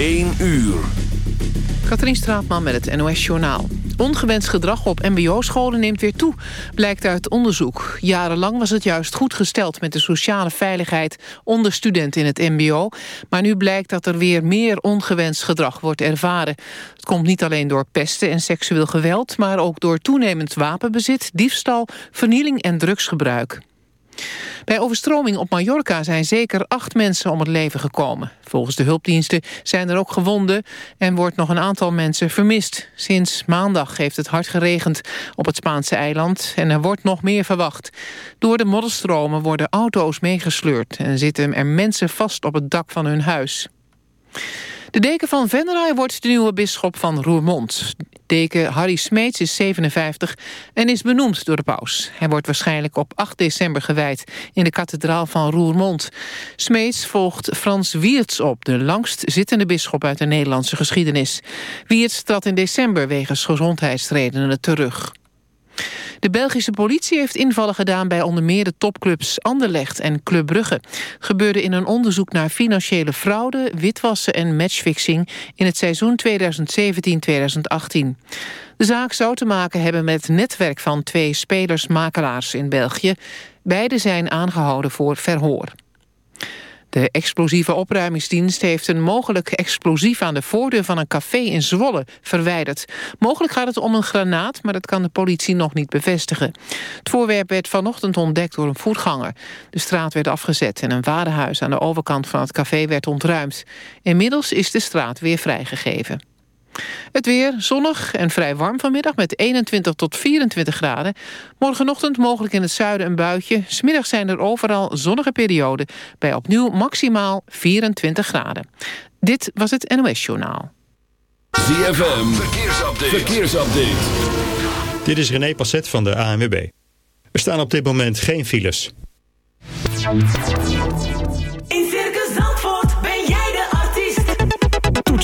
1 uur. Katrien Straatman met het NOS Journaal. Ongewenst gedrag op mbo-scholen neemt weer toe, blijkt uit onderzoek. Jarenlang was het juist goed gesteld met de sociale veiligheid onder studenten in het mbo. Maar nu blijkt dat er weer meer ongewenst gedrag wordt ervaren. Het komt niet alleen door pesten en seksueel geweld... maar ook door toenemend wapenbezit, diefstal, vernieling en drugsgebruik. Bij overstroming op Mallorca zijn zeker acht mensen om het leven gekomen. Volgens de hulpdiensten zijn er ook gewonden en wordt nog een aantal mensen vermist. Sinds maandag heeft het hard geregend op het Spaanse eiland en er wordt nog meer verwacht. Door de modderstromen worden auto's meegesleurd en zitten er mensen vast op het dak van hun huis. De deken van Venray wordt de nieuwe bisschop van Roermond. Deken Harry Smeets is 57 en is benoemd door de paus. Hij wordt waarschijnlijk op 8 december gewijd in de kathedraal van Roermond. Smeets volgt Frans Wiertz op, de langst zittende bisschop uit de Nederlandse geschiedenis. Wiertz trad in december wegens gezondheidsredenen terug. De Belgische politie heeft invallen gedaan bij onder meer de topclubs Anderlecht en Club Brugge. gebeurde in een onderzoek naar financiële fraude, witwassen en matchfixing in het seizoen 2017-2018. De zaak zou te maken hebben met het netwerk van twee spelersmakelaars in België. Beide zijn aangehouden voor verhoor. De explosieve opruimingsdienst heeft een mogelijk explosief aan de voordeur van een café in Zwolle verwijderd. Mogelijk gaat het om een granaat, maar dat kan de politie nog niet bevestigen. Het voorwerp werd vanochtend ontdekt door een voetganger. De straat werd afgezet en een warenhuis aan de overkant van het café werd ontruimd. Inmiddels is de straat weer vrijgegeven. Het weer zonnig en vrij warm vanmiddag met 21 tot 24 graden. Morgenochtend mogelijk in het zuiden een buitje. Smiddag zijn er overal zonnige perioden bij opnieuw maximaal 24 graden. Dit was het NOS Journaal. ZFM, verkeersupdate. verkeersupdate. Dit is René Passet van de ANWB. Er staan op dit moment geen files.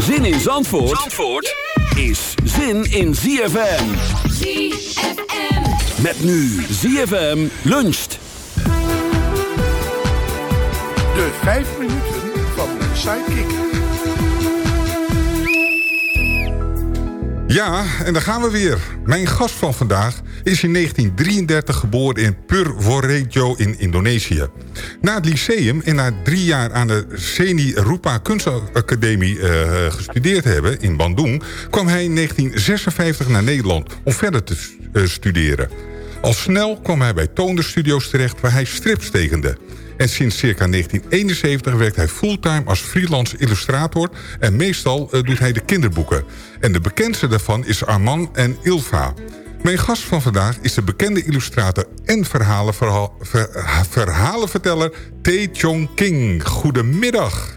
Zin in Zandvoort, Zandvoort is zin in ZFM. ZFM. Met nu ZFM luncht. De vijf minuten van Sidekick. Ja, en daar gaan we weer. Mijn gast van vandaag is in 1933 geboren in Purworejo in Indonesië. Na het lyceum en na drie jaar aan de Seni Rupa Kunstacademie uh, gestudeerd hebben in Bandung... kwam hij in 1956 naar Nederland om verder te uh, studeren. Al snel kwam hij bij Toonder Studios terecht waar hij strips tekende... En sinds circa 1971 werkt hij fulltime als freelance illustrator... en meestal uh, doet hij de kinderboeken. En de bekendste daarvan is Arman en Ilva. Mijn gast van vandaag is de bekende illustrator en ver, verhalenverteller Tae Chong King. Goedemiddag.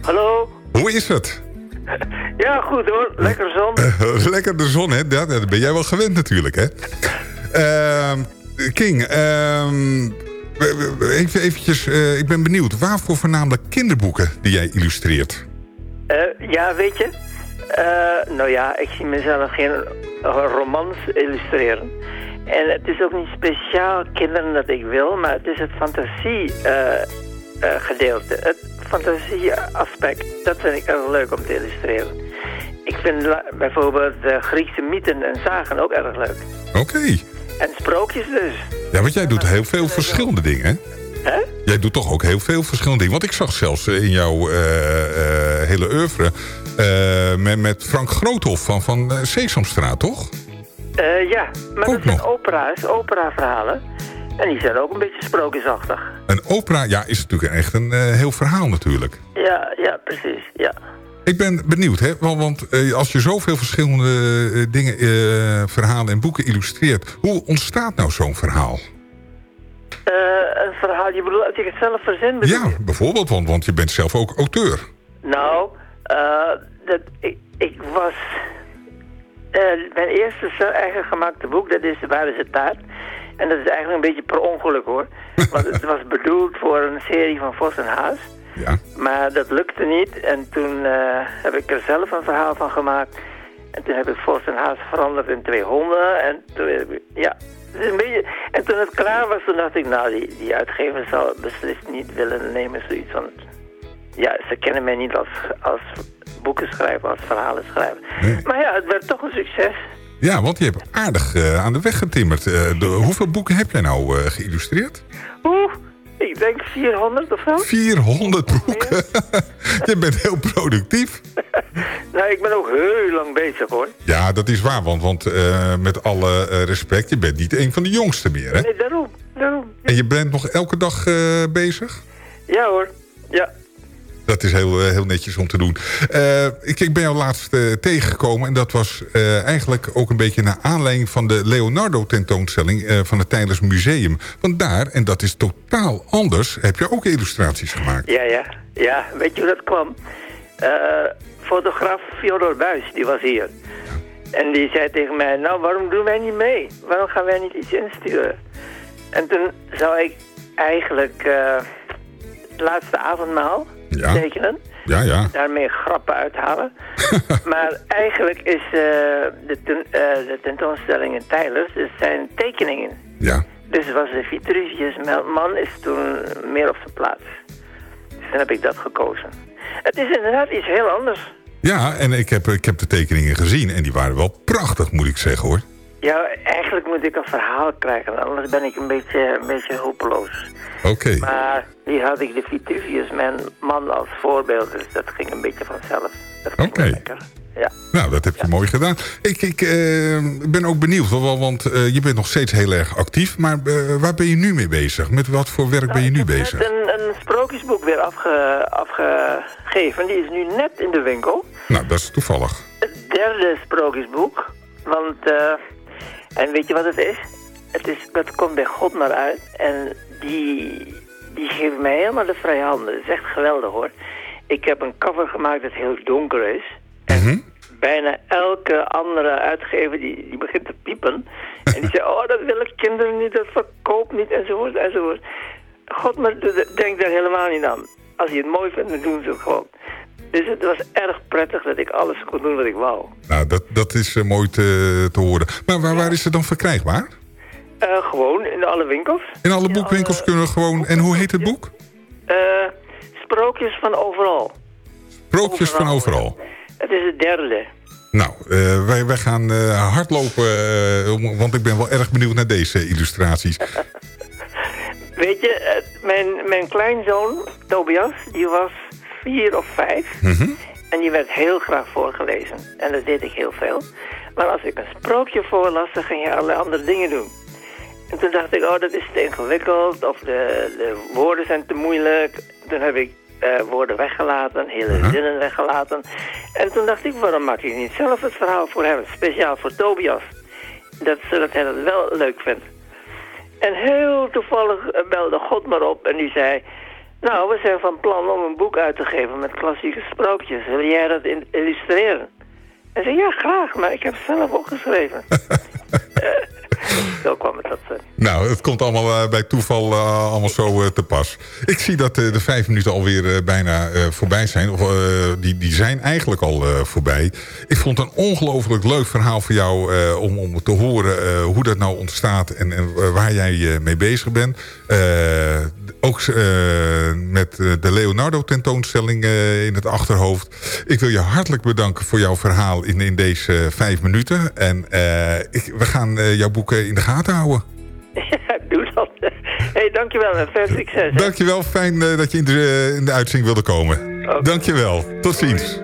Hallo. Hoe is het? Ja, goed hoor. Lekker zon. Uh, lekker de zon, hè? Dat, dat ben jij wel gewend natuurlijk, hè? Uh, King, uh, even eventjes, uh, ik ben benieuwd. Waarvoor voornamelijk kinderboeken die jij illustreert? Uh, ja, weet je... Eh, nou ja, ik zie mezelf geen eh, romans illustreren. En het is ook niet speciaal kinderen dat ik wil, maar het is het fantasie eh, eh, gedeelte. Het fantasie aspect, dat vind ik erg leuk om te illustreren. Ik vind bijvoorbeeld eh, Griekse mythen en zagen ook erg leuk. Oké. En sprookjes dus. Ja, want jij doet heel veel verschillende dingen, hè? Hè? Jij doet toch ook heel veel verschillende dingen. Want ik zag zelfs eh, in jouw eh, eh, hele oeuvre... eh, met, met Frank Groothoff van, van Sesamstraat, toch? Ja, maar Ook dat zijn opera's, operaverhalen. En die zijn ook een beetje sprookjesachtig. Een opera, ja, is natuurlijk echt een heel verhaal natuurlijk. Ja, ja, precies, ja. Ik ben benieuwd, hè? Want, want eh, als je zoveel verschillende eh, dingen, eh, verhalen en boeken illustreert... hoe ontstaat nou zo'n verhaal? Een verhaal, je bedoelt het zelf verzin bedoel Ja, bijvoorbeeld, want, want je bent zelf ook auteur. Nou, dat, ik, ik was... mijn eerste eigen gemaakte boek, dat is Waar is het taart? En dat is eigenlijk een beetje per ongeluk hoor. Want het was bedoeld voor een serie van Vos en Haas. Ja. Maar dat lukte niet. En toen eh, heb ik er zelf een verhaal van gemaakt. En toen heb ik Vos en Haas veranderd in twee honden. En toen, ja, een beetje... En toen het klaar was, toen dacht ik, nou, die, die uitgever zal beslist niet willen nemen zoiets van... Ja, ze kennen mij niet als, als boekenschrijver, als verhalenschrijver. Maar ja, het werd toch een succes. Ja, want je hebt aardig eh, aan de weg getimmerd. Eh, de, hoeveel boeken heb jij nou geïllustreerd? Oeh, ik denk 400 of zo. 400 boeken. je bent heel productief. Nou, ik ben ook heel lang bezig hoor. Ja, dat is waar, want, want eh, met alle eh, respect, je bent niet een van de jongsten meer, hè? Nee, daarom, daarom. En je bent nog elke dag eh, bezig? Ja hoor, ja. Dat is heel, eh, heel netjes om te doen. Eh, ik, ik ben jou laatst eh, tegengekomen en dat was eigenlijk ook een beetje naar aanleiding van de Leonardo tentoonstelling van het Tijdens Museum. Want daar, en dat is totaal anders, heb je ook illustraties gemaakt. Ja, ja, ja. Weet je hoe dat kwam? Fotograaf Fyodor Buis, die was hier. En die zei tegen mij, nou, waarom doen wij niet mee? Waarom gaan wij niet iets insturen? En toen zou ik eigenlijk het laatste avondmaal Ja. tekenen. Ja, ja. Daarmee grappen uithalen. maar eigenlijk is eh, de, ten- eh, de tentoonstelling in Tijlers, het zijn tekeningen. Ja. Dus was de Vitruvius man is toen meer op zijn plaats. Dus dan heb ik dat gekozen. Het is inderdaad iets heel anders. Ja, en ik heb, ik heb de tekeningen gezien en die waren wel prachtig, moet ik zeggen hoor. Ja, eigenlijk moet ik een verhaal krijgen, anders ben ik een beetje, een beetje hopeloos. Oké. Maar hier had ik de Vitruvius mijn man als voorbeeld, dus dat ging een beetje vanzelf. Oké. lekker. Ja. Nou, dat heb je mooi gedaan. Ik, ik eh, ben ook benieuwd, want, want eh, je bent nog steeds heel erg actief. Maar eh, waar ben je nu mee bezig? Met wat voor werk ben je nu Ik heb bezig? een, een sprookjesboek weer afge, afgegeven, die is nu net in de winkel. Nou, dat is toevallig. Het derde sprookjesboek. Want, en weet je wat het is? Het is, dat komt bij God maar uit. En die, die geeft mij helemaal de vrije handen. Het is echt geweldig hoor. Ik heb een cover gemaakt dat heel donker is. Mhm. Bijna elke andere uitgever die, die begint te piepen. En die zegt, oh dat willen kinderen niet, dat verkoopt niet, enzovoort, enzovoort. God maar denkt daar helemaal niet aan. Als je het mooi vindt, dan doen ze het gewoon. Dus het was erg prettig dat ik alles kon doen wat ik wou. Nou, dat, dat is eh, mooi te, te horen. Maar waar, waar is het dan verkrijgbaar? Eh, gewoon in alle winkels. In alle boekwinkels kunnen we gewoon... En hoe heet het boek? Eh, sprookjes van overal. Sprookjes van overal. Het is het derde. Nou, wij, wij gaan hardlopen, want ik ben wel erg benieuwd naar deze illustraties. Weet je, mijn, mijn kleinzoon, Tobias, die was vier of vijf. Mhm. En die werd heel graag voorgelezen. En dat deed ik heel veel. Maar als ik een sprookje voorlas, dan ging je allerlei andere dingen doen. En toen dacht ik, oh, dat is te ingewikkeld. Of de, de woorden zijn te moeilijk. Toen heb ik eh, woorden weggelaten, hele zinnen weggelaten. En toen dacht ik, waarom maak ik niet zelf het verhaal voor hem? Speciaal voor Tobias. Dat, zodat hij dat wel leuk vindt. En heel toevallig eh, belde God maar op en die zei... Nou, we zijn van plan om een boek uit te geven met klassieke sprookjes. Wil jij dat illustreren? En zei, ja, graag, maar ik heb zelf ook geschreven. Zo kwam het tot stand. Nou, het komt allemaal eh, bij toeval eh, allemaal zo eh, te pas. Ik zie dat eh, de vijf minuten alweer eh, bijna eh, voorbij zijn. Of, eh, die, die zijn eigenlijk al eh, voorbij. Ik vond het een ongelooflijk leuk verhaal voor jou... eh, om, om te horen eh, hoe dat nou ontstaat en, en eh, waar jij eh, mee bezig bent. Ook eh, met eh, de Leonardo tentoonstelling eh, in het achterhoofd. Ik wil je hartelijk bedanken voor jouw verhaal in, in deze vijf minuten. En ik, we gaan jouw boeken in de gaten houden. Ja, doe dat. hey, dankjewel en veel succes. hè. Dankjewel, fijn dat je in de, in de uitzending wilde komen. Oké. Dankjewel, tot ziens.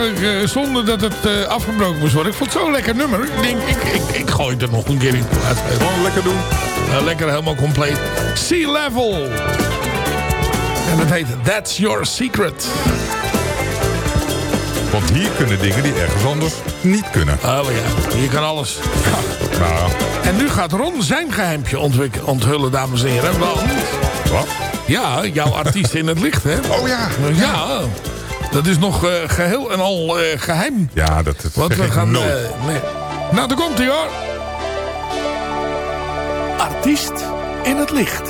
Eigenlijk eh, zonde dat het eh, afgebroken moest worden. Ik vond het zo'n lekker nummer. Ik denk, ik, ik, ik gooi het er nog een keer in. Gewoon lekker doen. Uh, lekker helemaal compleet. Sea Level. En dat heet That's Your Secret. Want hier kunnen dingen die ergens anders niet kunnen. Oh ja, hier kan alles. Nou, En nu gaat Ron zijn geheimpje onthullen, dames en heren. Want, wat? ja, jouw artiest in het licht, hè? Oh ja. Ja, dat is nog eh, geheel en al eh, geheim. Ja, dat is Want we gaan... eh, nee. Nou, daar komt hij hoor. Artiest in het licht.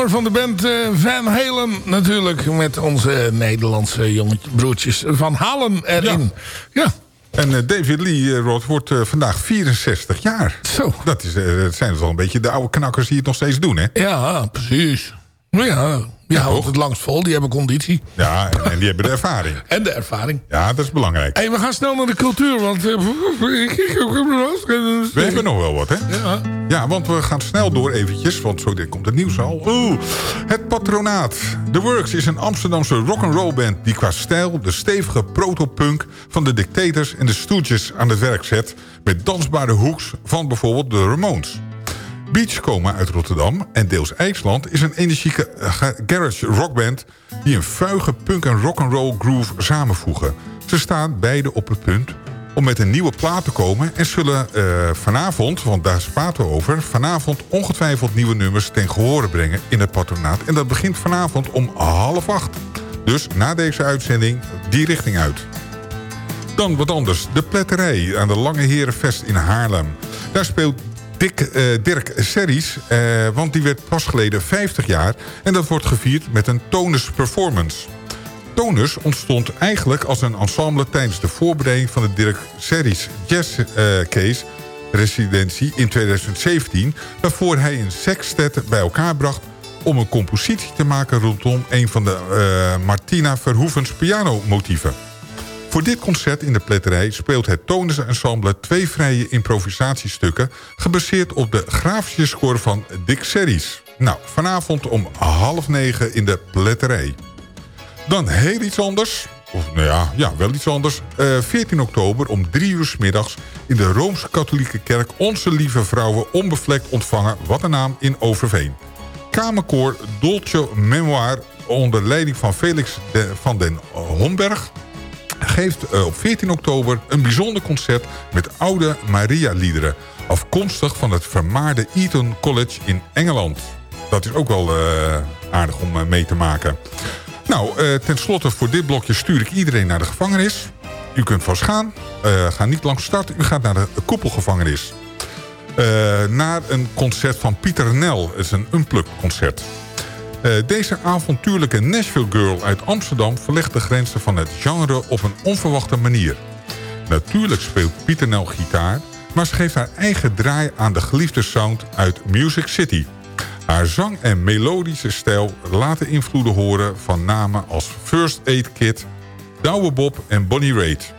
Zanger van de band eh, Van Halen natuurlijk. Met onze Nederlandse jongetje, broertjes Van Halen erin. Ja. En eh, David Lee eh, Roth wordt vandaag 64 jaar. Zo. Dat, is, dat zijn dus wel een beetje de oude knakkers die het nog steeds doen, hè? Ja, precies. Nou Ja, die houden het langst vol. Die hebben conditie. Ja, en, en die hebben de ervaring. En de ervaring. Ja, dat is belangrijk. Hey, we gaan snel naar de cultuur, want... We hebben nog wel wat, hè? Ja. Ja, want we gaan snel door eventjes, want zo dit komt het nieuws al. Oeh, het patronaat. The Works is een Amsterdamse rock'n'roll band... die qua stijl de stevige protopunk van de Dictators en de Stooges aan het werk zet... met dansbare hoeks van bijvoorbeeld de Ramones. Beachcoma uit Rotterdam en deels IJsland... is een energieke eh, ga- garage rockband... die een vuige punk- en rock'n'roll groove samenvoegen. Ze staan beide op het punt om met een nieuwe plaat te komen... en zullen eh, vanavond, want daar praten we over... vanavond ongetwijfeld nieuwe nummers ten gehore brengen in het patronaat. En dat begint vanavond om half acht. Dus na deze uitzending die richting uit. Dan wat anders. De pletterij aan de Lange Herenvest in Haarlem. Daar speelt Dick, eh, Dirk Serries, eh, want die werd pas geleden 50 jaar... en dat wordt gevierd met een tonus performance. Tonus ontstond eigenlijk als een ensemble... tijdens de voorbereiding van de Dirk Serries Jazz eh, Case residentie in 2017... waarvoor hij een sextet bij elkaar bracht om een compositie te maken rondom een van de eh, Martina Verhoevens pianomotieven. Voor dit concert in de pletterij speelt het Tonus Ensemble twee vrije improvisatiestukken... gebaseerd op de grafische score van Dick Serries. Nou, vanavond om half negen in de pletterij. Dan heel iets anders. Of nou ja, ja wel iets anders. Eh, 14 oktober om drie uur 's middags in de Rooms-Katholieke Kerk... Onze Lieve Vrouwen onbevlekt ontvangen. Wat een naam in Overveen. Kamerkoor Dolce Memoir onder leiding van Felix van den Homberg geeft eh, op 14 oktober een bijzonder concert met oude Maria-liederen. Afkomstig van het vermaarde Eton College in Engeland. Dat is ook wel eh, aardig om mee te maken. Nou, eh, ten slotte voor dit blokje stuur ik iedereen naar de gevangenis. U kunt vast gaan. Eh, ga niet langs start. U gaat naar de koepelgevangenis. Eh, naar een concert van Pieter Nel. Het is een unplugged concert. Deze avontuurlijke Nashville Girl uit Amsterdam... verlegt de grenzen van het genre op een onverwachte manier. Natuurlijk speelt Pieter Nel gitaar... maar ze geeft haar eigen draai aan de geliefde sound uit Music City. Haar zang en melodische stijl laten invloeden horen... van namen als First Aid Kit, Douwe Bob en Bonnie Raitt.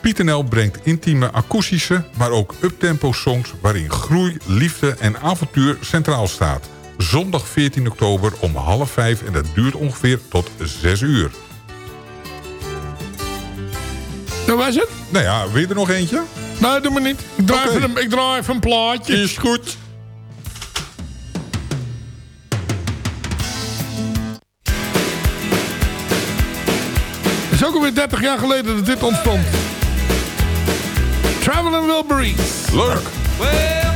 Pieter brengt intieme akoestische, maar ook uptempo songs... waarin groei, liefde en avontuur centraal staat. Zondag 14 oktober om half vijf en dat duurt ongeveer tot zes uur. Dat was het? Nou ja, wil je er nog eentje? Nee, doe maar niet. Ik draai, even, een, ik draai even een plaatje. Is goed. Ook alweer 30 jaar geleden dat dit ontstond. Traveling Wilburys. Leuk.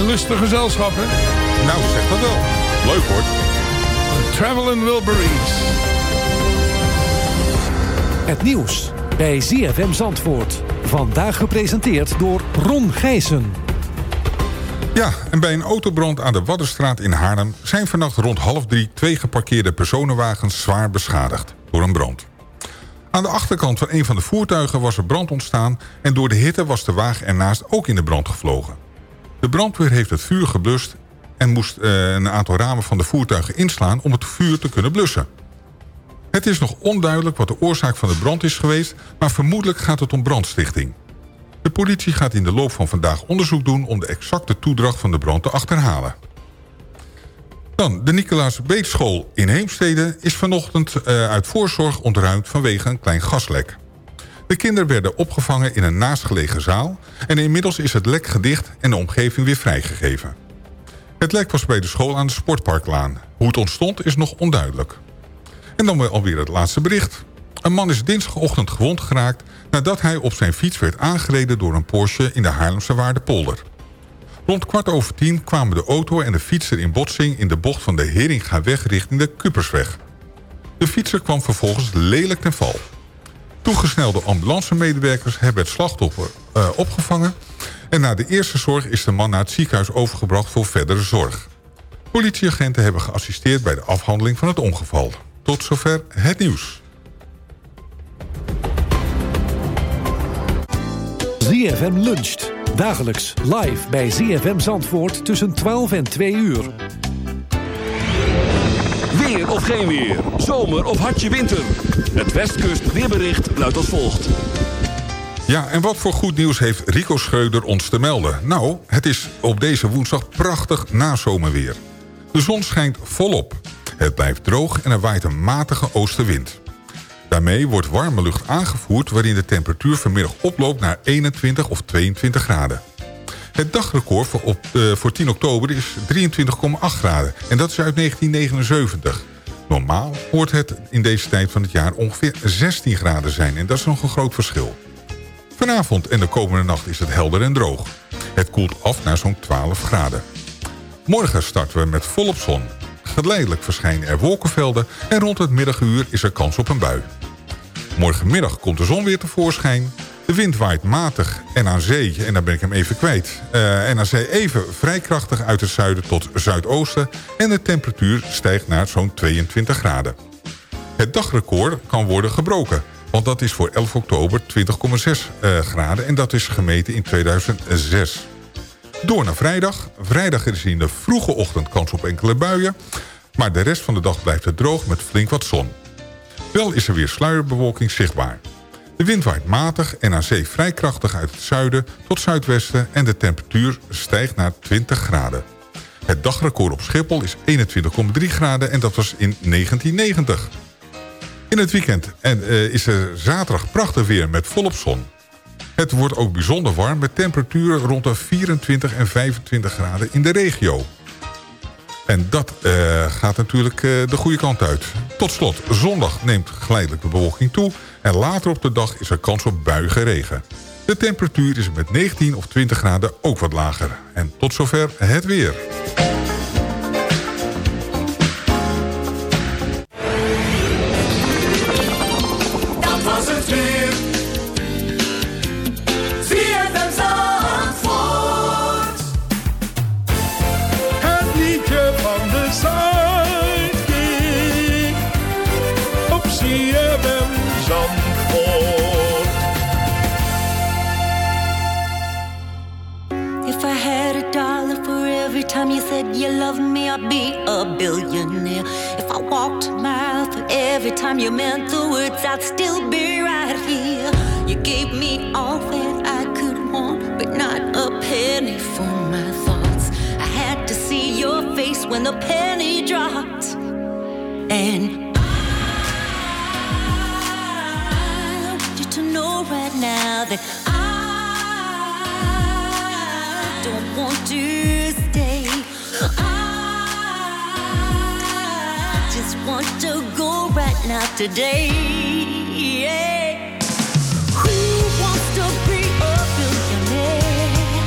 Een lustig gezelschap, hè? Nou, zeg dat wel. Leuk hoor. Traveling Wilburys. Het nieuws bij ZFM Zandvoort. Vandaag gepresenteerd door Ron Gijssen. Ja, en bij een autobrand aan de Waddenstraat in Haarlem... zijn vannacht rond half drie twee geparkeerde personenwagens zwaar beschadigd door een brand. Aan de achterkant van een van de voertuigen was er brand ontstaan... en door de hitte was de wagen ernaast ook in de brand gevlogen. De brandweer heeft het vuur geblust... en moest eh, een aantal ramen van de voertuigen inslaan om het vuur te kunnen blussen. Het is nog onduidelijk wat de oorzaak van de brand is geweest... maar vermoedelijk gaat het om brandstichting. De politie gaat in de loop van vandaag onderzoek doen... om de exacte toedracht van de brand te achterhalen. Dan, de Nicolaas Beetschool in Heemstede is vanochtend uh, uit voorzorg ontruimd vanwege een klein gaslek. De kinderen werden opgevangen in een naastgelegen zaal... en inmiddels is het lek gedicht en de omgeving weer vrijgegeven. Het lek was bij de school aan de Sportparklaan. Hoe het ontstond is nog onduidelijk. En dan weer alweer het laatste bericht. Een man is dinsdagochtend gewond geraakt... nadat hij op zijn fiets werd aangereden door een Porsche in de Haarlemse Waardepolder. Rond kwart over tien kwamen de auto en de fietser in botsing... in de bocht van de Heringaweg richting de Kupersweg. De fietser kwam vervolgens lelijk ten val. Toegesnelde ambulancemedewerkers hebben het slachtoffer uh, opgevangen... en na de eerste zorg is de man naar het ziekenhuis overgebracht voor verdere zorg. Politieagenten hebben geassisteerd bij de afhandeling van het ongeval. Tot zover het nieuws. ZFM luncht. Dagelijks live bij ZFM Zandvoort tussen 12 en 2 uur. Of geen weer. Zomer of hartje winter. Het Westkust weerbericht luidt als volgt. Ja, en wat voor goed nieuws heeft Rico Schreuder ons te melden? Nou, het is op deze woensdag prachtig nazomerweer. De zon schijnt volop. Het blijft droog en er waait een matige oostenwind. Daarmee wordt warme lucht aangevoerd... waarin de temperatuur vanmiddag oploopt naar 21 of 22 graden. Het dagrecord voor, op, uh, voor 10 oktober is 23,8 graden. En dat is uit 1979. Normaal hoort het in deze tijd van het jaar ongeveer 16 graden zijn. En dat is nog een groot verschil. Vanavond en de komende nacht is het helder en droog. Het koelt af naar zo'n 12 graden. Morgen starten we met volop zon. Geleidelijk verschijnen er wolkenvelden en rond het middaguur is er kans op een bui. Morgenmiddag komt de zon weer tevoorschijn. De wind waait matig en aan zee, en dan ben ik hem even kwijt... Uh, en aan zee even vrij krachtig uit het zuiden tot zuidoosten... en de temperatuur stijgt naar zo'n 22 graden. Het dagrecord kan worden gebroken... want dat is voor 11 oktober 20,6 uh, graden... en dat is gemeten in 2006. Door naar vrijdag. Vrijdag is in de vroege ochtend kans op enkele buien... maar de rest van de dag blijft het droog met flink wat zon. Wel is er weer sluierbewolking zichtbaar. De wind waait matig en aan zee vrij krachtig uit het zuiden tot zuidwesten... en de temperatuur stijgt naar 20 graden. Het dagrecord op Schiphol is 21,3 graden en dat was in 1990. In het weekend en, uh, is er zaterdag prachtig weer met volop zon. Het wordt ook bijzonder warm met temperaturen rond de 24 en 25 graden in de regio. En dat uh, gaat natuurlijk uh, de goede kant uit. Tot slot, zondag neemt geleidelijk de bewolking toe... en later op de dag is er kans op buige regen. De temperatuur is met 19 of 20 graden ook wat lager. En tot zover het weer. Said you loved me, I'd be a billionaire. If I walked a mile for every time you meant the words, I'd still be right here. You gave me all that I could want, but not a penny for my thoughts. I had to see your face when the penny dropped. And I want you to know right now that I don't want to want to go right now today. Yeah. Who wants to be a billionaire?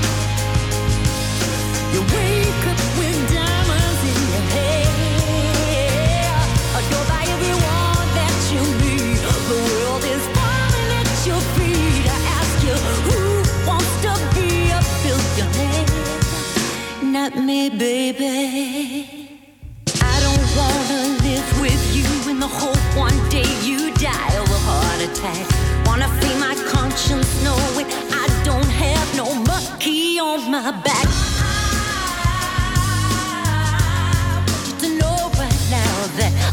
You wake up with diamonds in your hair, adored by everyone that you meet. The world is falling at your feet. I ask you, who wants to be a billionaire? Not me, baby. Attack. Wanna free my conscience knowing I don't have no monkey on my back. I want you to know right now that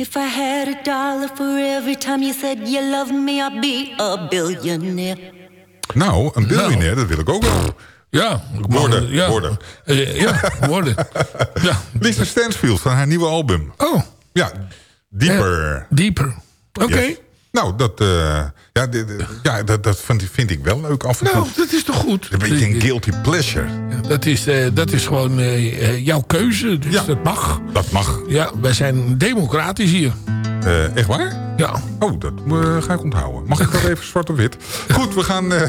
If I had a dollar for every time you said you love me, I'd be a billionaire. Nou, een biljonair, dat wil ik ook wel. Ja. Worden, ja. worden. Eh, ja, worden. ja. Lisa Stansfield van haar nieuwe album. Oh. Ja, Dieper. Dieper. Oké. Yes. Nou, dat, eh, ja, dit- ja, dat, dat vind, vind ik wel leuk af en toe. Nou, dat is toch goed? Een beetje een guilty pleasure. Ja, dat, is, eh, dat is gewoon eh, eh, jouw keuze, dus Ja. dat mag. Dat mag. Ja, wij zijn democratisch hier. Eh, echt waar? Ja. Oh, dat eh, ga ik onthouden. Mag ik dat even zwart op wit? Goed, we gaan eh,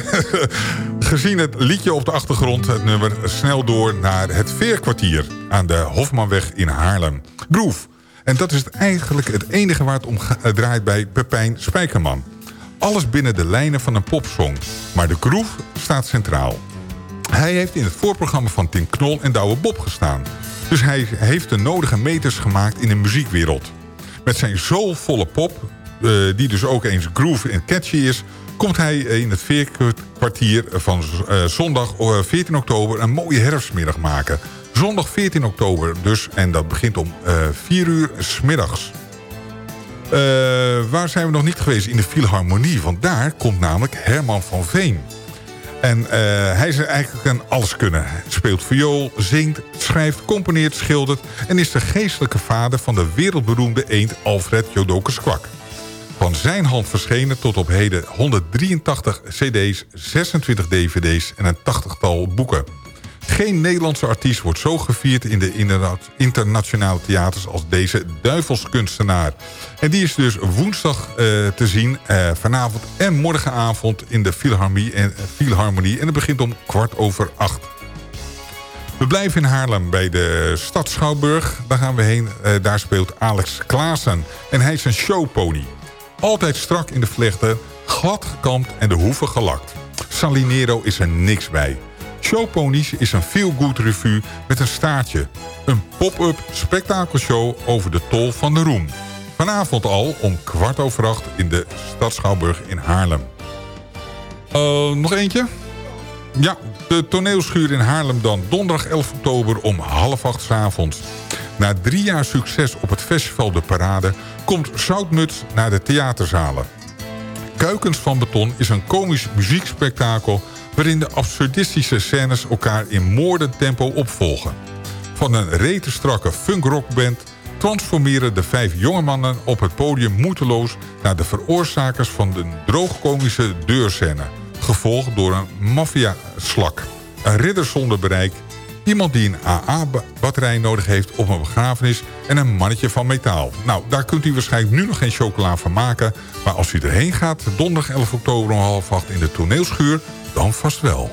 gezien het liedje op de achtergrond... het nummer snel door naar het Veerkwartier... aan de Hofmanweg in Haarlem. Groove. En dat is eigenlijk het enige waar het om eh, draait bij Pepijn Spijkerman. Alles binnen de lijnen van een popsong. Maar de groove staat centraal. Hij heeft in het voorprogramma van Tim Knol en Douwe Bob gestaan. Dus hij heeft de nodige meters gemaakt in de muziekwereld. Met zijn soulvolle pop, eh, die dus ook eens groove en catchy is... komt hij in het veerkwartier van eh, zondag eh, 14 oktober een mooie herfstmiddag maken. Zondag 14 oktober dus, en dat begint om eh 4 uur smiddags. Eh waar zijn we nog niet geweest? In de Philharmonie, want daar komt namelijk Herman van Veen. En eh, hij is eigenlijk een alleskunner. Speelt viool, zingt, schrijft, componeert, schildert... en is de geestelijke vader van de wereldberoemde eend Alfred Jodocus Kwak. Van zijn hand verschenen tot op heden 183 cd's, 26 dvd's en een tachtigtal boeken. Geen Nederlandse artiest wordt zo gevierd in de interna- internationale theaters als deze duivelskunstenaar. En die is dus woensdag eh, te zien, eh, vanavond en morgenavond in de Philharmonie en, eh, Philharmonie. En het begint om kwart over acht. We blijven in Haarlem bij de Stad Schouwburg. Daar gaan we heen. Daar speelt Alex Klaassen. En hij is een showpony. Altijd strak in de vlechten, glad gekamd en de hoeven gelakt. Salinero is er niks bij. Showponies is een feel-good revue met een staartje. Een pop-up spektakelshow over de tol van de roem. Vanavond al om kwart over acht in de Stad Schouwburg in Haarlem. Eh, nog eentje? Ja, de toneelschuur in Haarlem dan donderdag 11 oktober om half acht avonds. Na drie jaar succes op het festival De Parade... komt Zoutmuts naar de theaterzalen. Kuikens van Beton is een komisch muziekspektakel... waarin de absurdistische scènes elkaar in moordend tempo opvolgen. Van een retenstrakke funkrockband transformeren de vijf jonge mannen op het podium moeiteloos... naar de veroorzakers van de droogkomische deurscène. Gevolgd door een maffiaslak. Een ridder zonder bereik. Iemand die een AA-batterij nodig heeft op een begrafenis... en een mannetje van metaal. Nou, daar kunt u waarschijnlijk nu nog geen chocola van maken... maar als u erheen gaat, donderdag 11 oktober om half acht in de toneelschuur... dan vast wel.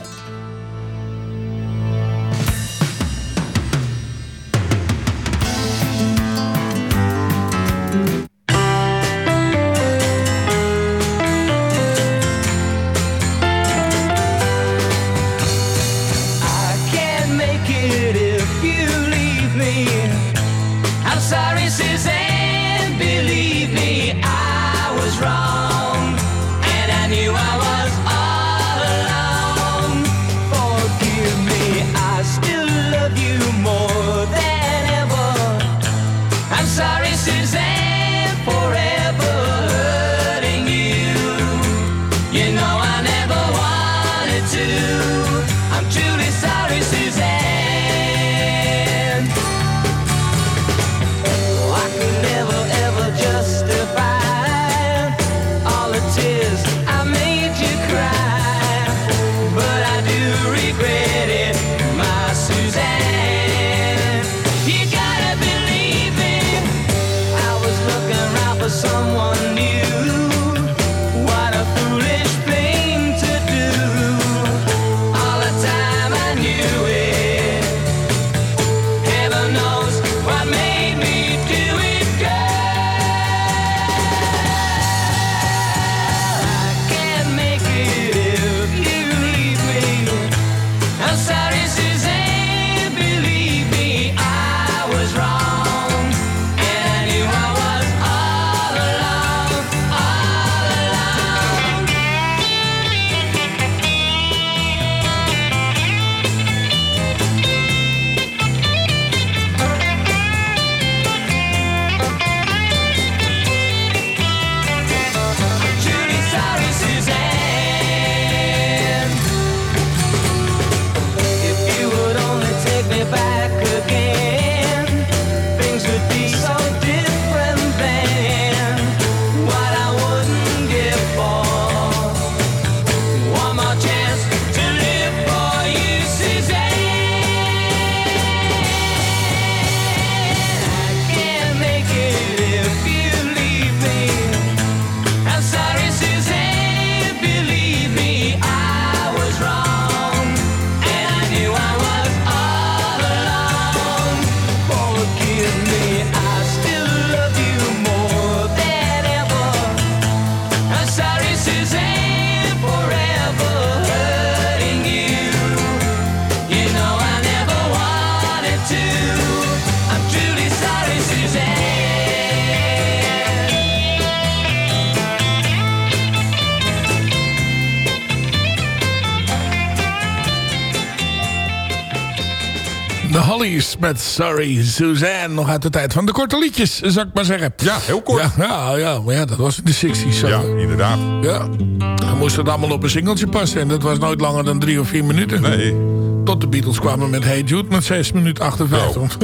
Met Sorry Suzanne. Nog uit de tijd van de korte liedjes, zou ik maar zeggen. Ja, heel kort. Ja, ja, ja maar ja, dat was in de 60s zo. Ja, inderdaad. Ja. Dan moest het allemaal op een singeltje passen. En dat was nooit langer dan drie of vier minuten. Nee. Tot de Beatles kwamen met Hey Jude met 6 minuten 58.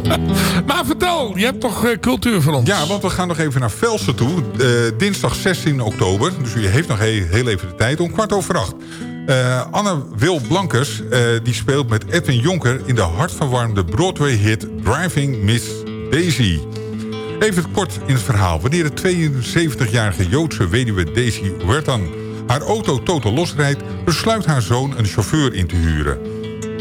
maar vertel, je hebt toch eh, cultuur voor ons? Ja, want we gaan nog even naar Velsen toe. Eh, dinsdag 16 oktober. Dus u heeft nog he- heel even de tijd om kwart over acht. Eh, Anne Wil Blankers eh, die speelt met Edwin Jonker... in de hartverwarmde Broadway-hit Driving Miss Daisy. Even kort in het verhaal. Wanneer de 72-jarige Joodse weduwe Daisy Wertan... haar auto totaal losrijdt... besluit haar zoon een chauffeur in te huren.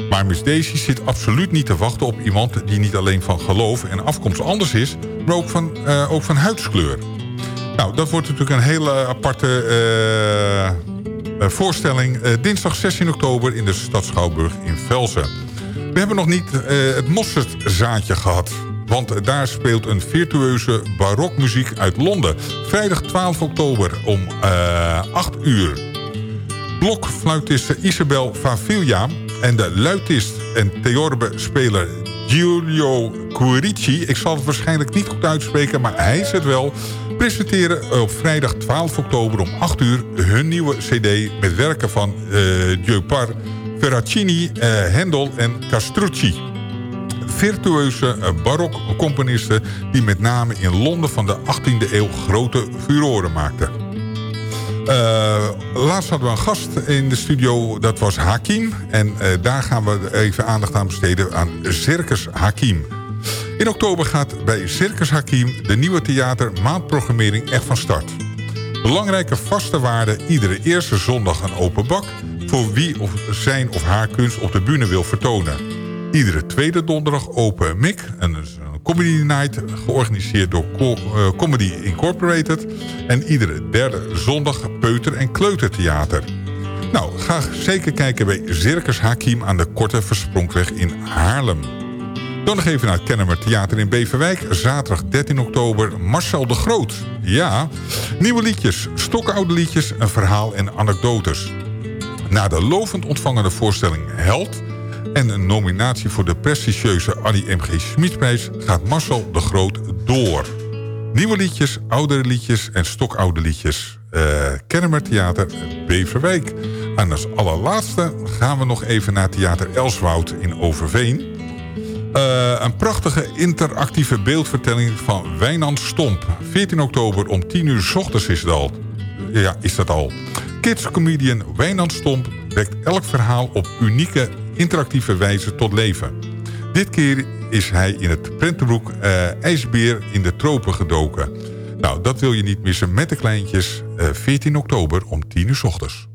Maar Miss Daisy zit absoluut niet te wachten op iemand... die niet alleen van geloof en afkomst anders is... maar ook van, eh, ook van huidskleur. Nou, dat wordt natuurlijk een hele aparte voorstelling. Eh, dinsdag 16 oktober in de stad Schouwburg in Velsen. We hebben nog niet eh, het mosterdzaadje gehad. Want daar speelt een virtueuze barokmuziek uit Londen. Vrijdag 12 oktober om eh 8 uur. Blokfluitiste Isabel Favilla en de luitist en theorbe-speler Giulio Curici... ik zal het waarschijnlijk niet goed uitspreken, maar hij is het wel... presenteren op vrijdag 12 oktober om 8 uur hun nieuwe cd... met werken van Par, Ferracini, eh, Hendel en Castrucci. virtueuze eh, barokcomponiste... die met name in Londen van de 18e eeuw grote furoren maakte. Eh, laatst hadden we een gast in de studio, dat was Hakim. En daar gaan we even aandacht aan besteden aan Circus Hakim. In oktober gaat bij Circus Hakim de nieuwe theater maandprogrammering echt van start. Belangrijke vaste waarde iedere eerste zondag een open bak... voor wie of zijn of haar kunst op de bühne wil vertonen. Iedere tweede donderdag open mic, een, comedy night... georganiseerd door eh, Comedy Incorporated... en iedere derde zondag peuter- en kleutertheater. Nou, ga zeker kijken bij Circus Hakim aan de Korte Versprongweg in Haarlem. Dan nog even naar het Kennemer Theater in Beverwijk. Zaterdag 13 oktober, Marcel de Groot. Ja, nieuwe liedjes, stokoude liedjes, een verhaal en anekdotes. Na de lovend ontvangende voorstelling Held... en een nominatie voor de prestigieuze Annie M.G. Schmidprijs... gaat Marcel de Groot door. Nieuwe liedjes, oudere liedjes en stokoude liedjes. Eh Kennemer Theater Beverwijk. En als allerlaatste gaan we nog even naar Theater Elswoud in Overveen... Eh, een prachtige interactieve beeldvertelling van Wijnand Stomp. 14 oktober om 10 uur 's ochtends is, het al. Ja, is dat al. Kids-comedian Wijnand Stomp wekt elk verhaal op unieke interactieve wijze tot leven. Dit keer is hij in het prentenbroek eh, IJsbeer in de tropen gedoken. Nou, dat wil je niet missen met de kleintjes. eh, 14 oktober om 10 uur 's ochtends.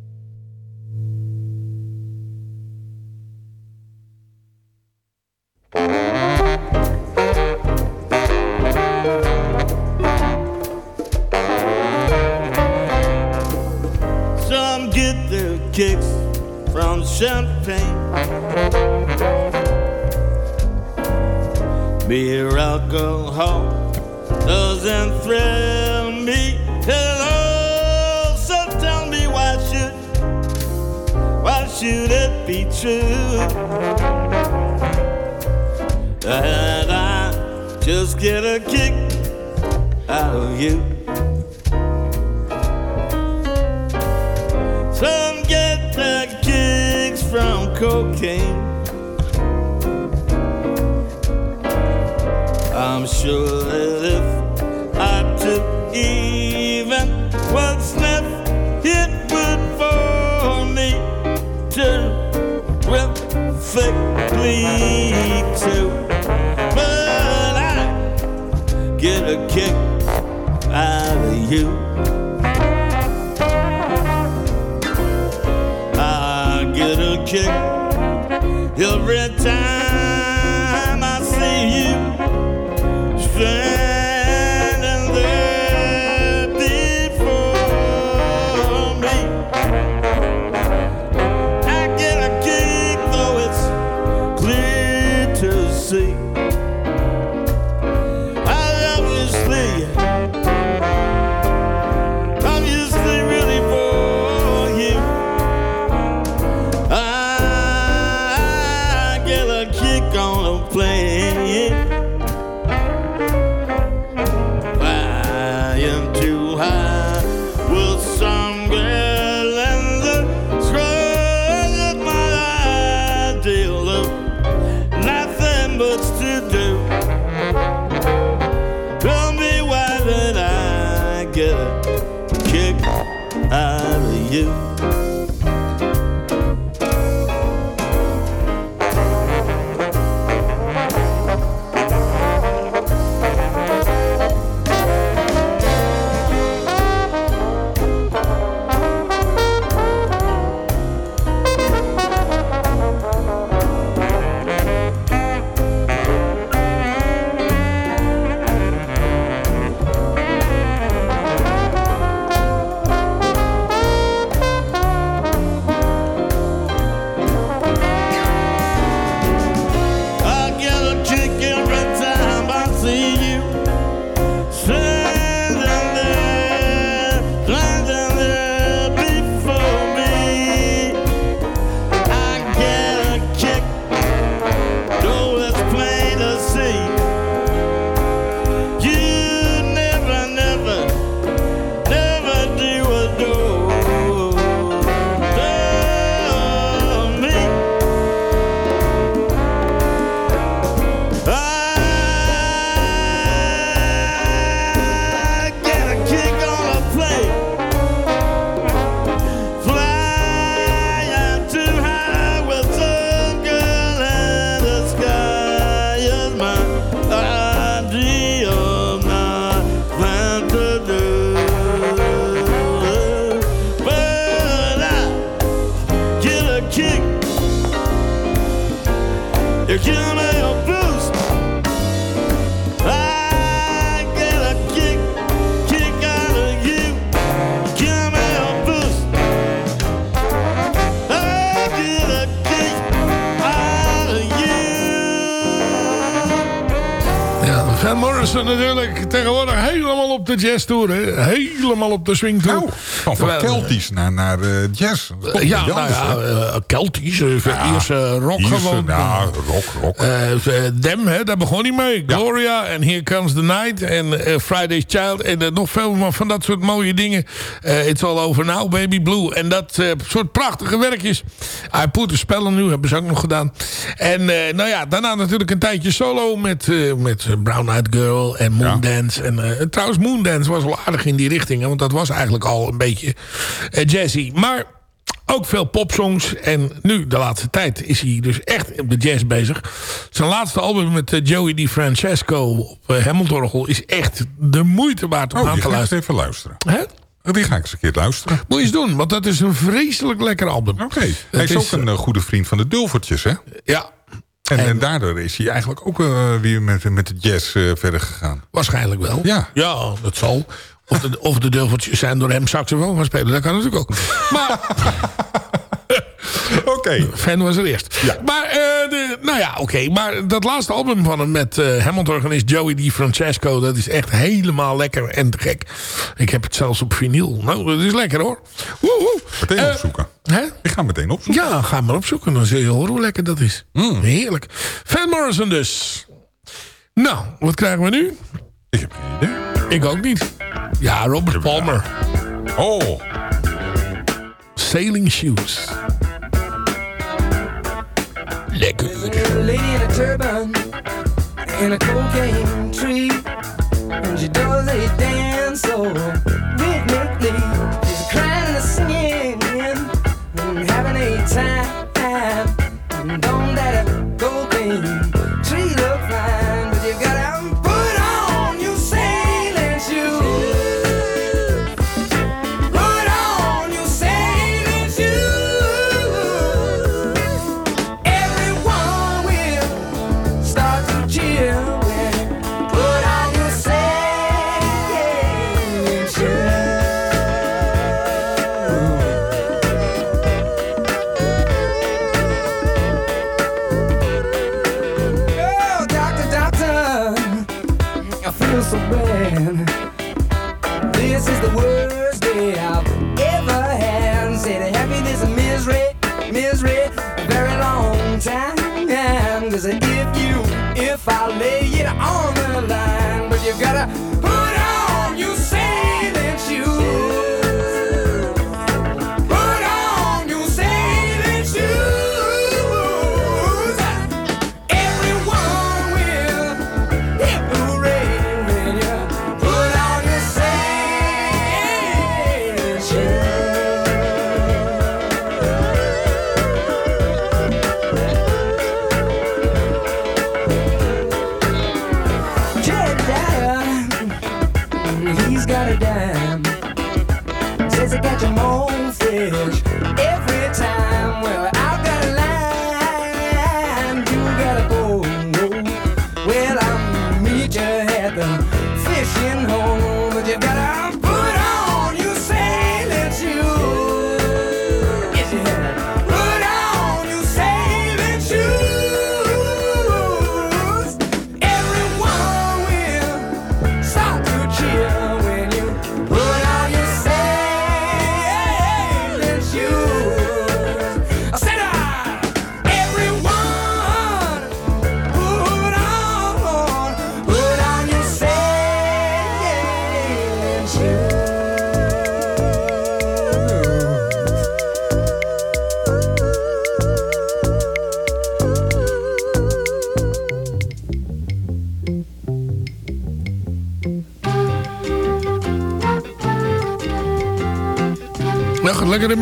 You're gonna Morrison natuurlijk tegenwoordig helemaal op de jazz tour. Hè? Helemaal op de swing tour. Nou, van, van Keltisch naar, naar eh, jazz. Eh, ja, nou ja, eh, Keltisch, uh, Ierse rock Ierse, gewoon. nou, rock, rock. Eh, eh, Dem, hè, daar begon hij mee. Gloria en Here Comes the Night en eh, Friday's Child en eh, nog veel meer van dat soort mooie dingen. Eh, It's All Over Now, Baby Blue. En dat eh, soort prachtige werkjes. I Put a Spell on You hebben ze ook nog gedaan. En eh, nou ja, daarna natuurlijk een tijdje solo met, eh, met Brown Eyed Girl en Moondance. En eh, trouwens, Moondance was wel aardig in die richting. hè, Want dat was eigenlijk al een beetje eh, jazzy. Maar ook veel popsongs. En nu, de laatste tijd, is hij dus echt op de jazz bezig. Zijn laatste album met eh, Joey DiFrancesco op uh, Hamilton is echt de moeite waard om Oh, aan die te ga ik eens luisteren. even luisteren. Hè? Die ga ik eens een keer luisteren. Moet je eens doen, want dat is een vreselijk lekker album. Oké. Hij is, is, ook een goede vriend van de Dulvertjes, hè? Ja. En, en, daardoor is hij eigenlijk ook eh, weer met, met de jazz eh, verder gegaan. Waarschijnlijk wel. Ja. Ja, dat zal. Of de, of de zijn door hem saxofoon gaan spelen. Dat kan natuurlijk ook. Maar... Oké. Fan was er eerst. Maar, eh, de, nou ja, oké. Maar dat laatste album van hem met uh, Hamilton-organist Joey DiFrancesco... dat is echt helemaal lekker en te gek. Ik heb het zelfs op vinyl. Nou, dat is lekker hoor. Woe, woe. Meteen Eh, opzoeken. Hè? Ik ga meteen opzoeken. Ja, ga maar opzoeken. Dan zul je horen hoe lekker dat is. Hmm. Heerlijk. Van Morrison dus. Nou, wat krijgen we nu? Ik heb geen idee. Ik ook niet. Ja, Robert Palmer. Oh. Sailing Shoes. Lekker. Lady in a turban in a cocaine tree, and she does a dance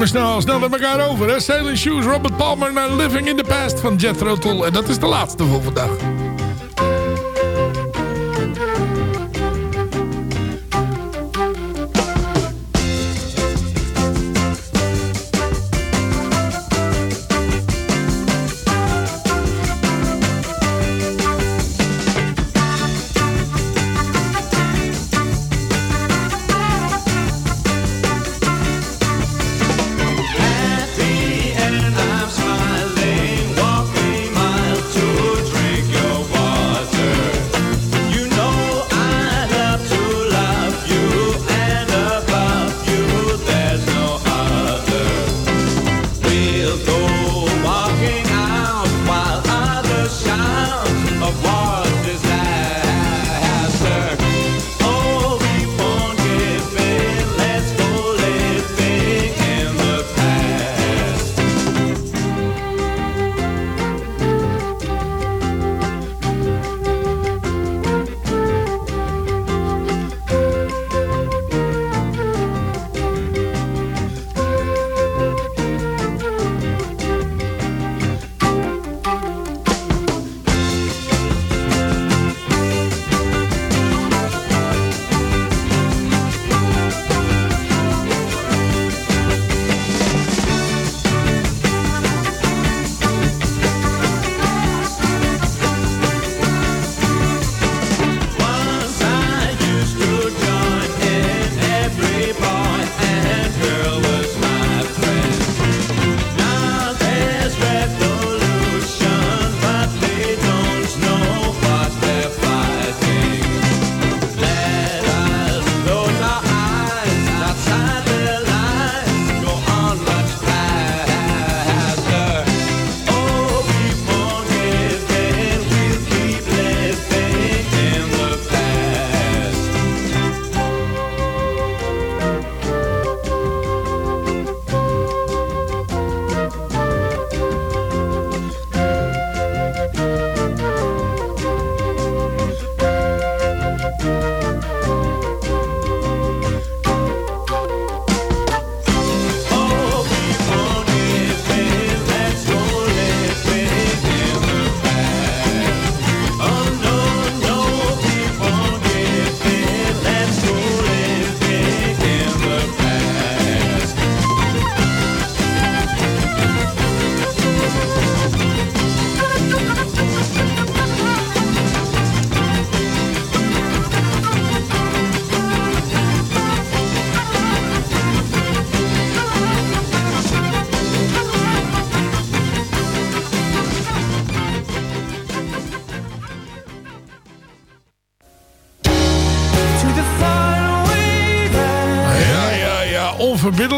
Me snel, snel met elkaar over. Hè? Sailing Shoes, Robert Palmer naar Living in the Past van Jethro Tull. En dat is de laatste voor vandaag.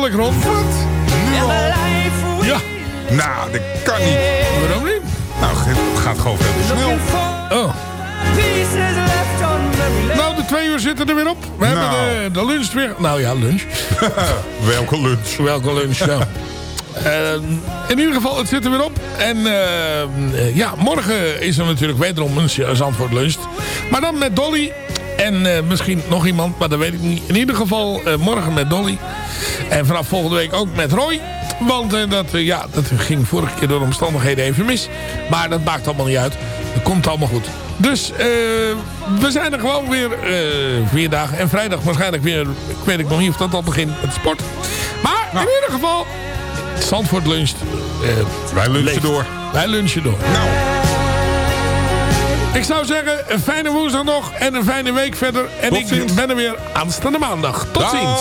Ron. Ja. Nou, dat kan niet. Waarom niet? Nou, het gaat gewoon veel te snel. Oh. Nou, de twee uur zitten er weer op. We hebben Nou. de, de lunch weer... Nou ja, lunch. Welke lunch. Welke lunch, ja. Eh, in ieder geval, het zit er weer op. En eh, eh, ja, morgen is er natuurlijk wederom een Zandvoort lunch. Maar dan met Dolly. En eh, misschien nog iemand, maar dat weet ik niet. In ieder geval morgen met Dolly. En vanaf volgende week ook met Roy. Want eh, dat, eh, ja, dat ging vorige keer door omstandigheden even mis. Maar dat maakt allemaal niet uit. Dat komt allemaal goed. Dus eh, we zijn er gewoon weer vier dagen. En vrijdag waarschijnlijk weer, ik weet nog niet of dat al begint met sport. Maar in ieder geval, Zandvoort luncht. Wij lunchen leeft. door. Wij lunchen door. Nou, Ik zou zeggen, een fijne woensdag nog en een fijne week verder. En Tot ik ziens. ben er weer aanstaande maandag. Tot Dag. ziens.